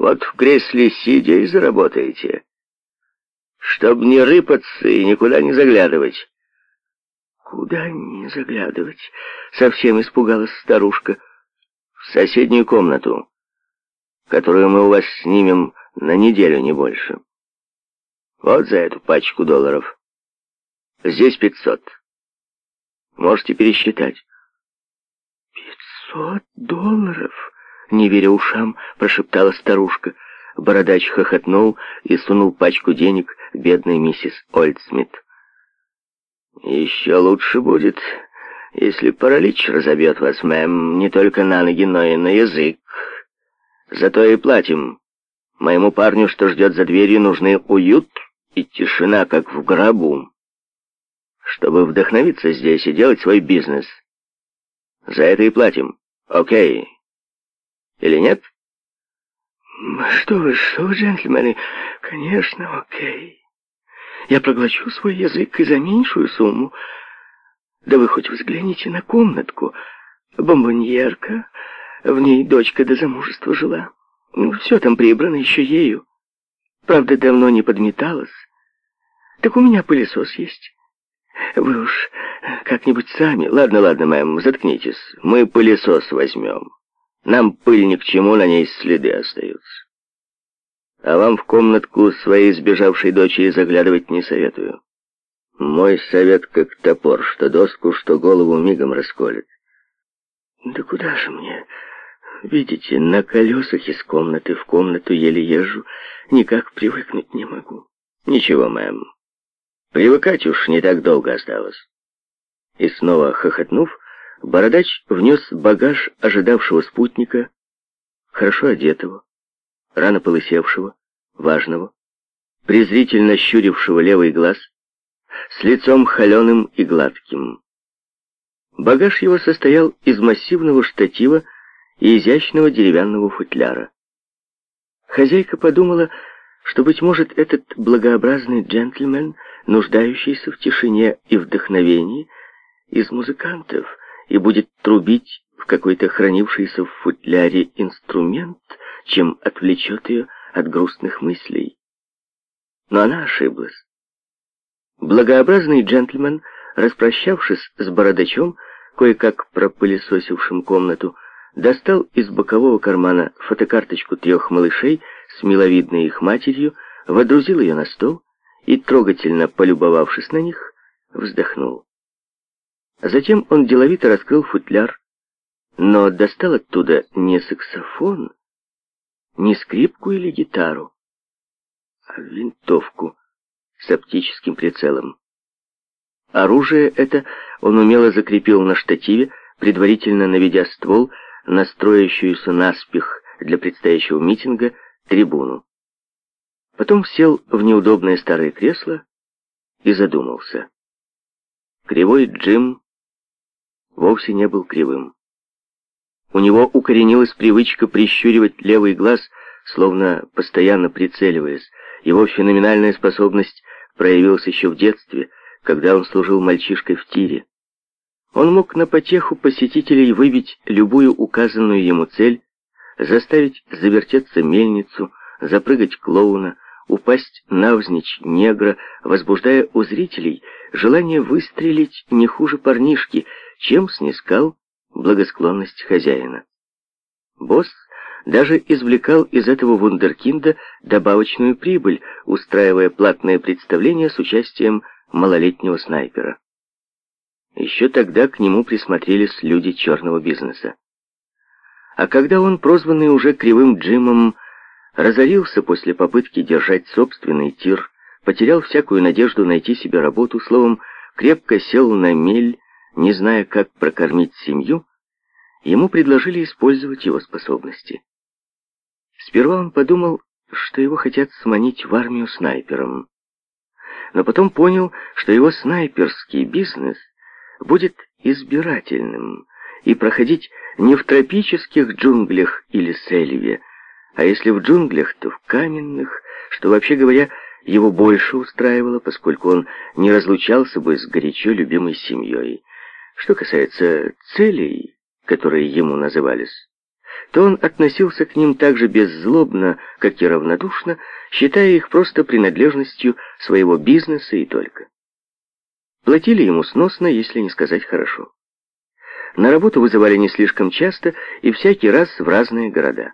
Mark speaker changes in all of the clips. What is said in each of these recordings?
Speaker 1: Вот в кресле сидя и заработаете. Чтоб не рыпаться и никуда не заглядывать.
Speaker 2: Куда не заглядывать? Совсем испугалась старушка.
Speaker 1: В соседнюю комнату, которую мы у вас снимем на неделю, не больше. Вот за эту пачку долларов. Здесь пятьсот. Можете пересчитать.
Speaker 2: Пятьсот долларов? не веря ушам, прошептала старушка. Бородач хохотнул и сунул пачку денег бедной миссис Ольдсмит.
Speaker 1: «Еще лучше будет, если паралич разобьет вас, мэм, не только на ноги, но и на язык. Зато и платим. Моему парню, что ждет за дверью, нужны уют и тишина, как в гробу, чтобы вдохновиться здесь и делать свой бизнес. За это и платим. Окей». Или нет?
Speaker 2: Что вы, что вы, джентльмены? Конечно, окей. Я проглочу свой язык и за меньшую сумму. Да вы хоть взгляните на комнатку. Бомбоньерка, в ней дочка до замужества жила. Все там прибрано еще ею. Правда, давно не подметалась. Так у меня пылесос есть. Вы уж как-нибудь сами.
Speaker 1: Ладно, ладно, мэм, заткнитесь. Мы пылесос возьмем. Нам пыль ни к чему, на ней следы остаются. А вам в комнатку своей сбежавшей дочери заглядывать не советую. Мой совет как топор, что доску, что голову мигом расколет.
Speaker 2: Да куда же мне? Видите, на колесах из комнаты в комнату еле езжу, никак привыкнуть не могу.
Speaker 1: Ничего, мэм, привыкать уж не так долго осталось. И снова хохотнув, Бородач внес багаж ожидавшего спутника, хорошо одетого, рано полысевшего, важного, презрительно щурившего левый глаз, с лицом холеным и гладким. Багаж его состоял из массивного штатива и изящного деревянного футляра. Хозяйка подумала, что, быть может, этот благообразный джентльмен, нуждающийся в тишине и вдохновении, из музыкантов, и будет трубить в какой-то хранившийся в футляре инструмент, чем отвлечет ее от грустных мыслей. Но она ошиблась. Благообразный джентльмен, распрощавшись с бородачом, кое-как пропылесосившим комнату, достал из бокового кармана фотокарточку трех малышей с миловидной их матерью, водрузил ее на стол и, трогательно полюбовавшись на них, вздохнул. Затем он деловито раскрыл футляр, но достал оттуда не саксофон, не скрипку или гитару, а винтовку с оптическим прицелом. Оружие это он умело закрепил на штативе, предварительно наведя ствол на строящуюся наспех для предстоящего митинга трибуну. Потом сел в неудобное старое кресло и задумался. Кривой Джим вовсе не был кривым. У него укоренилась привычка прищуривать левый глаз, словно постоянно прицеливаясь. Его феноменальная способность проявилась еще в детстве, когда он служил мальчишкой в тире. Он мог на потеху посетителей выбить любую указанную ему цель, заставить завертеться мельницу, запрыгать клоуна, упасть навзничь негра, возбуждая у зрителей желание выстрелить не хуже парнишки — чем снискал благосклонность хозяина. Босс даже извлекал из этого вундеркинда добавочную прибыль, устраивая платные представления с участием малолетнего снайпера. Еще тогда к нему присмотрелись люди черного бизнеса. А когда он, прозванный уже Кривым Джимом, разорился после попытки держать собственный тир, потерял всякую надежду найти себе работу, словом, крепко сел на мель, не зная, как прокормить семью, ему предложили использовать его способности. Сперва он подумал, что его хотят сманить в армию снайпером. Но потом понял, что его снайперский бизнес будет избирательным и проходить не в тропических джунглях или сельве, а если в джунглях, то в каменных, что, вообще говоря, его больше устраивало, поскольку он не разлучался бы с горячо любимой семьей. Что касается целей, которые ему назывались, то он относился к ним так же беззлобно, как и равнодушно, считая их просто принадлежностью своего бизнеса и только. Платили ему сносно, если не сказать хорошо. На работу вызывали не слишком часто и всякий раз в разные города.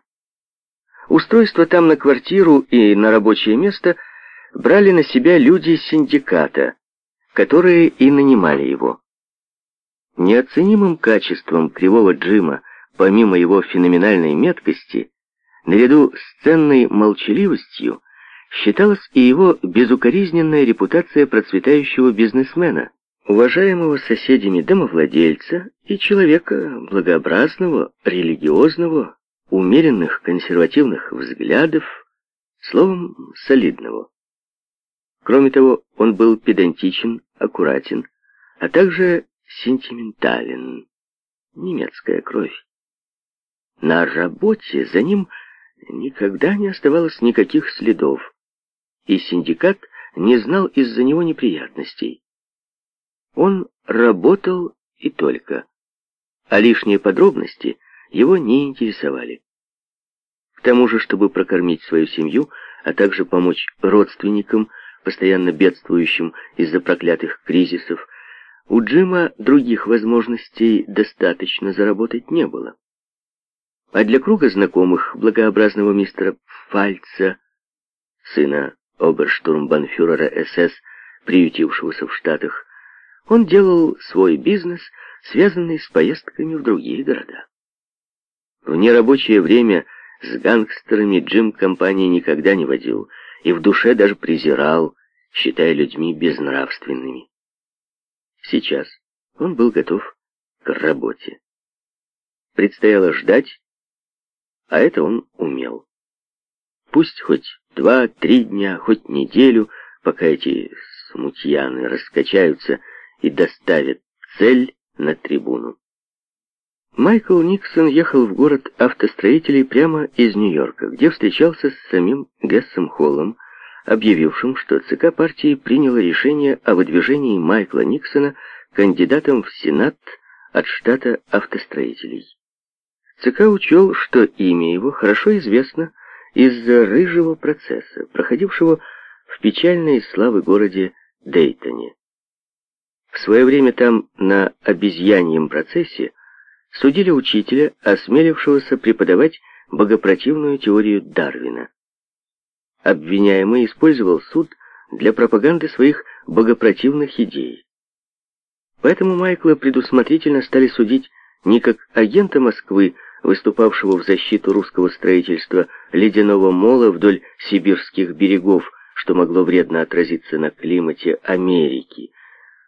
Speaker 1: Устройство там на квартиру и на рабочее место брали на себя люди синдиката, которые и нанимали его. Неоценимым качеством Кривого Джима, помимо его феноменальной меткости, наряду с ценной молчаливостью, считалась и его безукоризненная репутация процветающего бизнесмена, уважаемого соседями домовладельца и человека благообразного, религиозного, умеренных консервативных взглядов, словом, солидного. Кроме того, он был педантичен, аккуратен, а также сентиментален. Немецкая кровь. На работе за ним никогда не оставалось никаких следов, и синдикат не знал из-за него неприятностей. Он работал и только, а лишние подробности его не интересовали. К тому же, чтобы прокормить свою семью, а также помочь родственникам, постоянно бедствующим из-за проклятых кризисов, у Джима других возможностей достаточно заработать не было. А для круга знакомых благообразного мистера Фальца, сына оберштурмбанфюрера СС, приютившегося в Штатах, он делал свой бизнес, связанный с поездками в другие города. В нерабочее время с гангстерами Джим компании никогда не водил и в душе даже презирал, считая людьми безнравственными. Сейчас он был готов к работе. Предстояло ждать, а это он умел. Пусть хоть два-три дня, хоть неделю, пока эти смутьяны раскачаются и доставят цель на трибуну. Майкл Никсон ехал в город автостроителей прямо из Нью-Йорка, где встречался с самим Гессом Холлом, объявившим, что ЦК партии приняло решение о выдвижении Майкла Никсона кандидатом в Сенат от штата автостроителей. ЦК учел, что имя его хорошо известно из-за рыжего процесса, проходившего в печальной славы городе Дейтоне. В свое время там на обезьяньем процессе судили учителя, осмелившегося преподавать богопротивную теорию Дарвина обвиняемый использовал суд для пропаганды своих богопротивных идей. Поэтому Майкла предусмотрительно стали судить не как агента Москвы, выступавшего в защиту русского строительства ледяного мола вдоль сибирских берегов, что могло вредно отразиться на климате Америки,